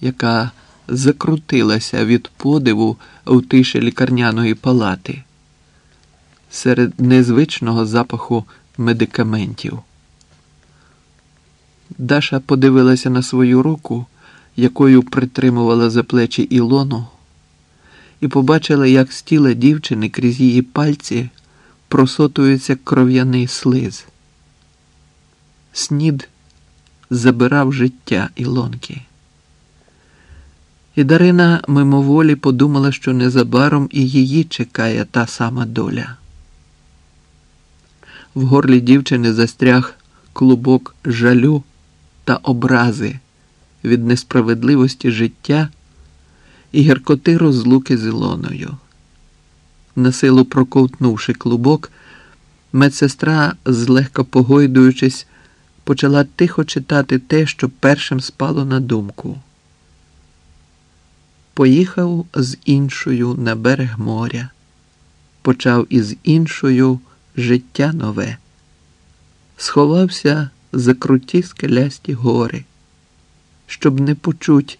яка закрутилася від подиву в тиші лікарняної палати серед незвичного запаху медикаментів. Даша подивилася на свою руку, якою притримувала за плечі Ілону, і побачила, як з тіла дівчини крізь її пальці просотується кров'яний слиз. Снід забирав життя Ілонки. І Дарина мимоволі подумала, що незабаром і її чекає та сама доля. В горлі дівчини застряг клубок жалю та образи від несправедливості життя і гіркоти розлуки з Ілоною. Насилу проковтнувши клубок, медсестра, злегка погойдуючись, почала тихо читати те, що першим спало на думку. Поїхав з іншою на берег моря, почав із іншою життя нове, сховався за круті скелясті гори, щоб не почуть,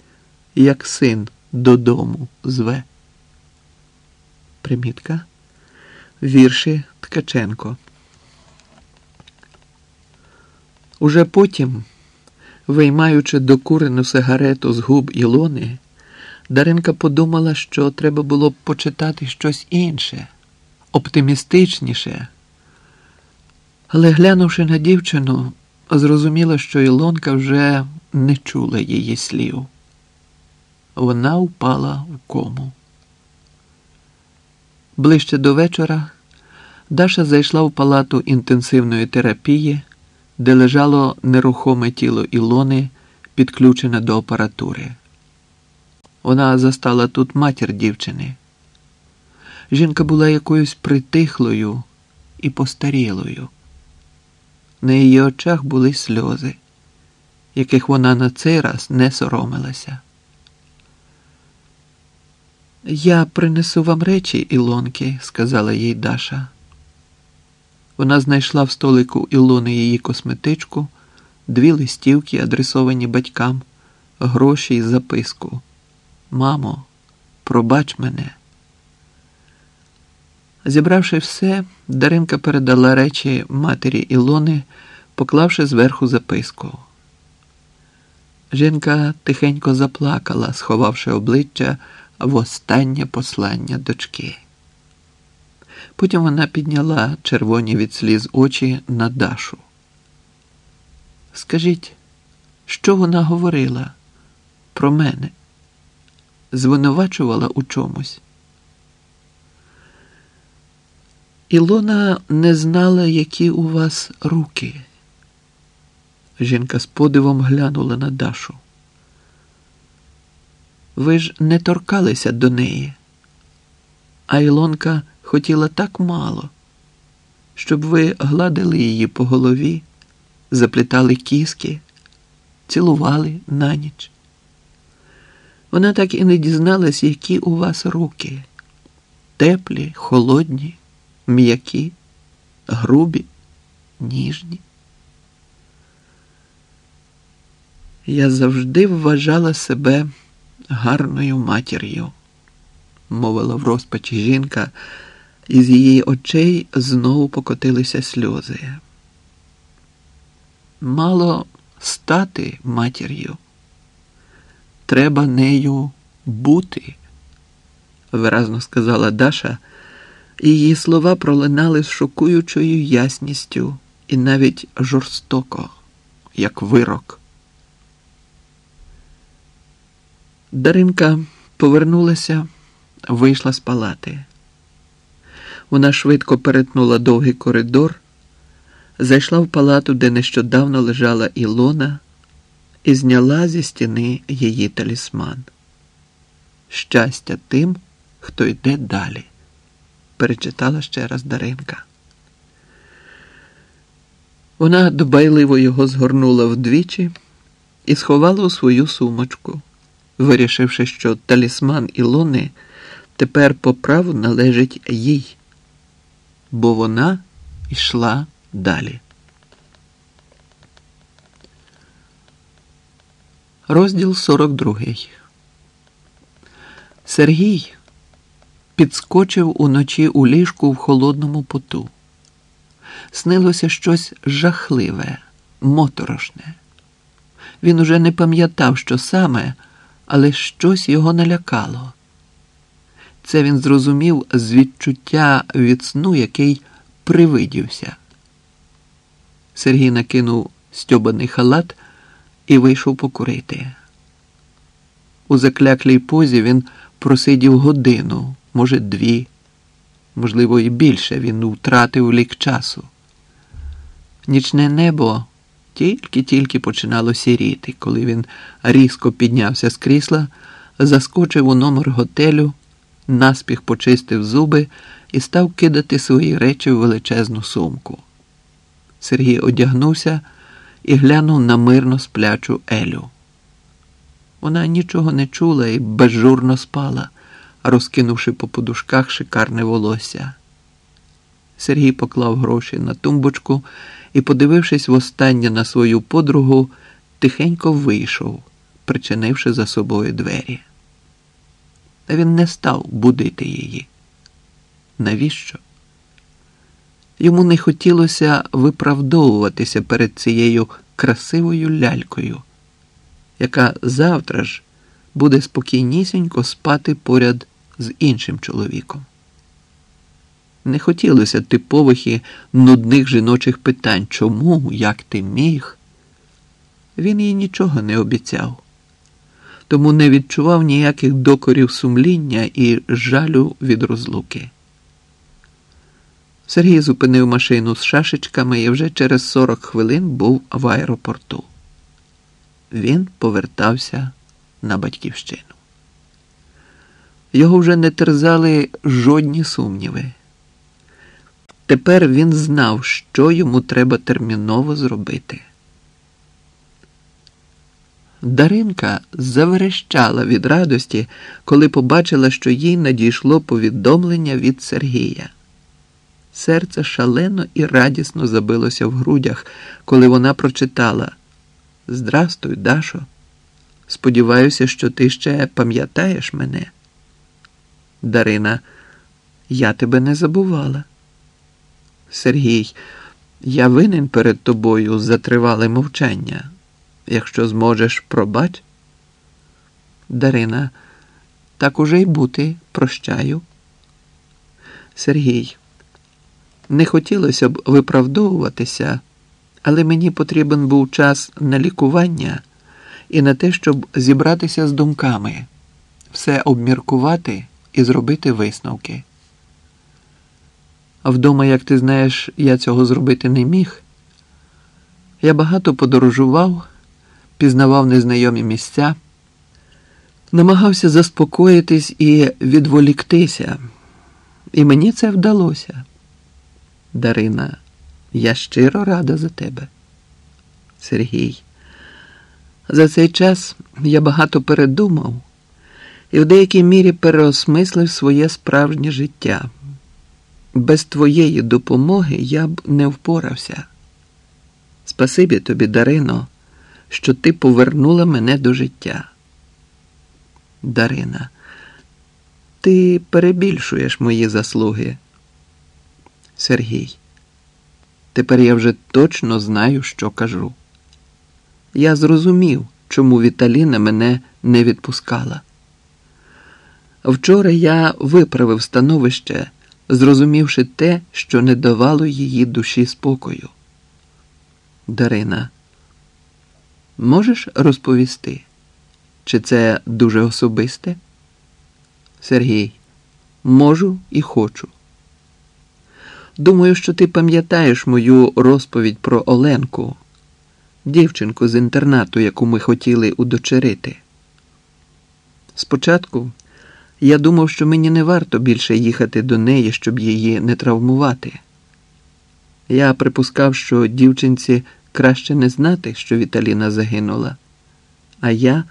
як син додому зве. Примітка. Вірші Ткаченко. Уже потім, виймаючи докурену сигарету з губ Ілони, Даринка подумала, що треба було б почитати щось інше, оптимістичніше. Але глянувши на дівчину, зрозуміла, що Ілонка вже не чула її слів. Вона впала в кому. Ближче до вечора Даша зайшла в палату інтенсивної терапії, де лежало нерухоме тіло Ілони, підключене до апаратури. Вона застала тут матір дівчини. Жінка була якоюсь притихлою і постарілою. На її очах були сльози, яких вона на цей раз не соромилася. Я принесу вам речі, Ілонки, сказала їй Даша. Вона знайшла в столику Ілони її косметичку, дві листівки, адресовані батькам, гроші і записку. Мамо, пробач мене. Зібравши все, Даринка передала речі матері Ілони, поклавши зверху записку. Жінка тихенько заплакала, сховавши обличчя в останнє послання дочки. Потім вона підняла червоні від сліз очі на Дашу. Скажіть, що вона говорила про мене? Звинувачувала у чомусь? Ілона не знала, які у вас руки. Жінка з подивом глянула на Дашу. Ви ж не торкалися до неї, а Ілонка хотіла так мало, щоб ви гладили її по голові, заплітали кіски, цілували на ніч. Вона так і не дізналась, які у вас руки теплі, холодні, м'які, грубі, ніжні. Я завжди вважала себе гарною матір'ю, мовила в розпачі жінка, і з її очей знову покотилися сльози. Мало стати матір'ю, треба нею бути, виразно сказала Даша, і її слова пролинали з шокуючою ясністю і навіть жорстоко, як вирок. Даринка повернулася, вийшла з палати. Вона швидко перетнула довгий коридор, зайшла в палату, де нещодавно лежала Ілона, і зняла зі стіни її талісман. Щастя тим, хто йде далі, перечитала ще раз Даринка. Вона дбайливо його згорнула вдвічі і сховала у свою сумочку вирішивши, що талісман Ілони тепер по праву належить їй, бо вона йшла далі. Розділ 42. Сергій підскочив уночі у ліжку в холодному поту. Снилося щось жахливе, моторошне. Він уже не пам'ятав, що саме, але щось його налякало. Це він зрозумів з відчуття від сну, який привидівся. Сергій накинув стьобаний халат і вийшов покурити. У закляклій позі він просидів годину, може, дві, можливо, і більше він втратив лік часу. Нічне небо тільки-тільки починало сіріти, коли він різко піднявся з крісла, заскочив у номер готелю, наспіх почистив зуби і став кидати свої речі в величезну сумку. Сергій одягнувся і глянув на мирно сплячу Елю. Вона нічого не чула і безжурно спала, розкинувши по подушках шикарне волосся. Сергій поклав гроші на тумбочку і, подивившись востаннє на свою подругу, тихенько вийшов, причинивши за собою двері. Та він не став будити її. Навіщо? Йому не хотілося виправдовуватися перед цією красивою лялькою, яка завтра ж буде спокійнісінько спати поряд з іншим чоловіком. Не хотілося типових і нудних жіночих питань чому, як ти міг. Він їй нічого не обіцяв, тому не відчував ніяких докорів сумління і жалю від розлуки. Сергій зупинив машину з шашечками і вже через 40 хвилин був в аеропорту. Він повертався на батьківщину. Його вже не терзали жодні сумніви. Тепер він знав, що йому треба терміново зробити. Даринка заверещала від радості, коли побачила, що їй надійшло повідомлення від Сергія. Серце шалено і радісно забилося в грудях, коли вона прочитала Здрастуй, Дашо. Сподіваюся, що ти ще пам'ятаєш мене. Дарина, я тебе не забувала. Сергій, я винен перед тобою за тривале мовчання. Якщо зможеш, пробач. Дарина, так уже й бути, прощаю. Сергій. Не хотілося б виправдовуватися, але мені потрібен був час на лікування і на те, щоб зібратися з думками, все обміркувати і зробити висновки. Вдома, як ти знаєш, я цього зробити не міг. Я багато подорожував, пізнавав незнайомі місця, намагався заспокоїтись і відволіктися, і мені це вдалося. Дарина, я щиро рада за тебе. Сергій. За цей час я багато передумав і в деякій мірі переосмислив своє справжнє життя. Без твоєї допомоги я б не впорався. Спасибі тобі, Дарино, що ти повернула мене до життя. Дарина, ти перебільшуєш мої заслуги. Сергій, тепер я вже точно знаю, що кажу. Я зрозумів, чому Віталіна мене не відпускала. Вчора я виправив становище, зрозумівши те, що не давало її душі спокою. Дарина, можеш розповісти, чи це дуже особисте? Сергій, можу і хочу. Думаю, що ти пам'ятаєш мою розповідь про Оленку, дівчинку з інтернату, яку ми хотіли удочерити. Спочатку я думав, що мені не варто більше їхати до неї, щоб її не травмувати. Я припускав, що дівчинці краще не знати, що Віталіна загинула, а я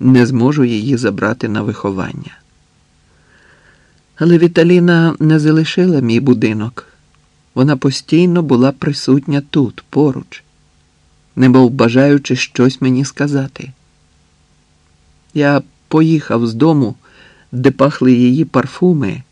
не зможу її забрати на виховання. Але Віталіна не залишила мій будинок. Вона постійно була присутня тут, поруч, немов бажаючи щось мені сказати. Я поїхав з дому, де пахли її парфуми,